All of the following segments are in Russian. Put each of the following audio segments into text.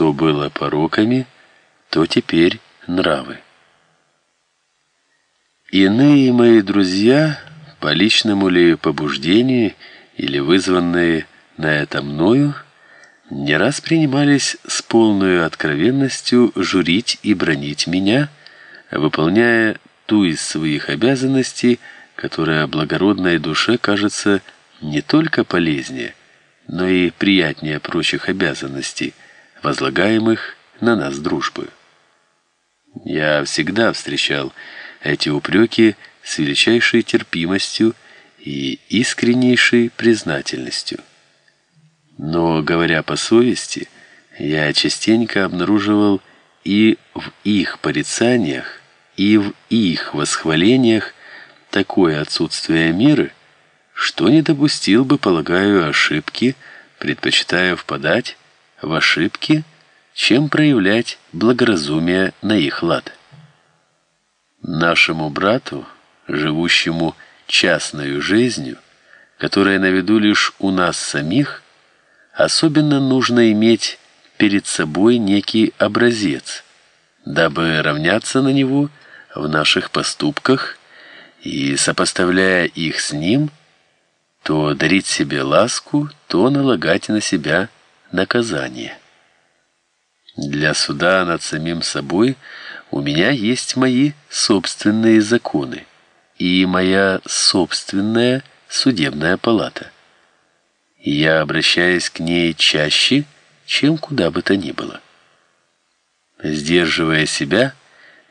что было пороками, то теперь нравы. Иные мои друзья, по личному ли побуждению или вызванные на это мною, не раз принимались с полной откровенностью журить и бронить меня, выполняя ту из своих обязанностей, которая благородной душе кажется не только полезнее, но и приятнее прочих обязанностей, возлагаемых на нас дружбой. Я всегда встречал эти упреки с величайшей терпимостью и искреннейшей признательностью. Но, говоря по совести, я частенько обнаруживал и в их порицаниях, и в их восхвалениях такое отсутствие меры, что не допустил бы, полагаю, ошибки, предпочитая впадать в ошибки, чем проявлять благоразумие на их лад. Нашему брату, живущему частной жизнью, которая на виду лишь у нас самих, особенно нужно иметь перед собой некий образец, дабы равняться на него в наших поступках и, сопоставляя их с ним, то дарить себе ласку, то налагать на себя наказание. Для суда над самим собой у меня есть мои собственные законы и моя собственная судебная палата я обращаюсь к ней чаще, чем куда бы то ни было. Сдерживая себя,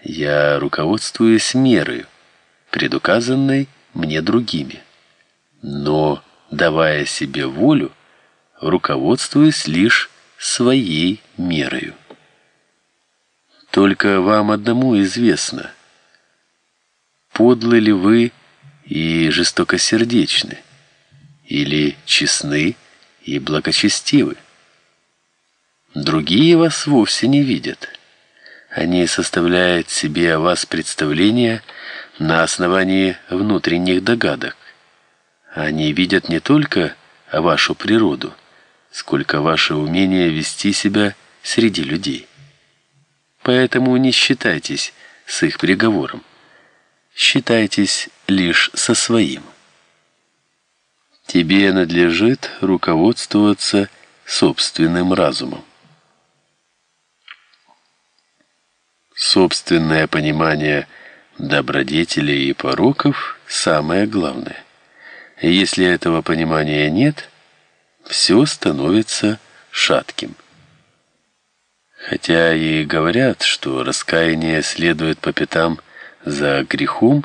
я руководствуюсь мерой, предуказанной мне другими, но давая себе волю, руководствуюсь лишь своей мерою. Только вам одному известно, подлы ли вы и жестокосердечны или честны и благочестивы. Другие вас вовсе не видят. Они составляют себе о вас представление на основании внутренних догадок. Они видят не только вашу природу, сколько ваше умение вести себя среди людей. Поэтому не считайтесь с их приговором. Считайтесь лишь со своим. Тебе надлежит руководствоваться собственным разумом. Собственное понимание добродетелей и пороков самое главное. Если этого понимания нет, все становится шатким. Хотя и говорят, что раскаяние следует по пятам за грехом,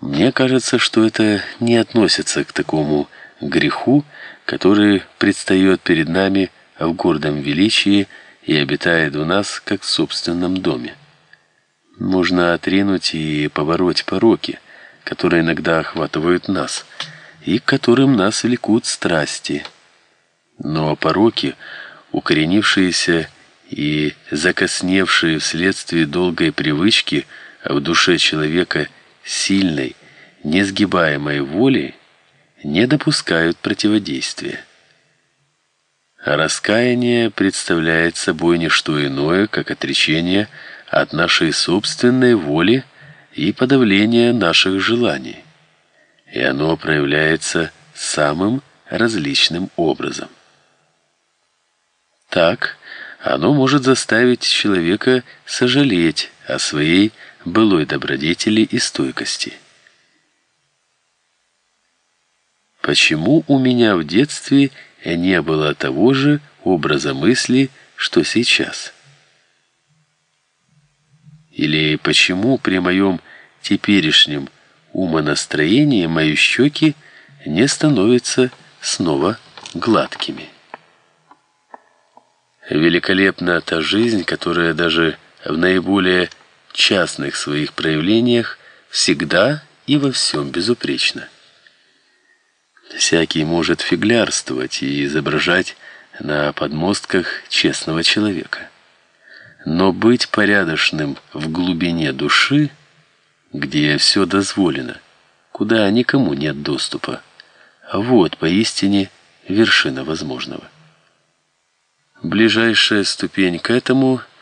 мне кажется, что это не относится к такому греху, который предстает перед нами в гордом величии и обитает у нас как в собственном доме. Можно отринуть и побороть пороки, которые иногда охватывают нас и к которым нас влекут страсти. Но пороки, укоренившиеся и закосневшие вследствие долгой привычки в душе человека сильной, несгибаемой воли, не допускают противодействия. А раскаяние представляет собой не что иное, как отречение от нашей собственной воли и подавление наших желаний. И оно проявляется самым различным образом. Так, оно может заставить человека сожалеть о своей былой добродетели и стойкости. Почему у меня в детстве не было того же образа мысли, что сейчас? Или почему при моем теперешнем умонастроении мои щеки не становятся снова гладкими? Великолепна та жизнь, которая даже в наиболее частных своих проявлениях всегда и во всем безупречна. Всякий может фиглярствовать и изображать на подмостках честного человека. Но быть порядочным в глубине души, где все дозволено, куда никому нет доступа, вот поистине вершина возможного. Ближайшая ступень к этому –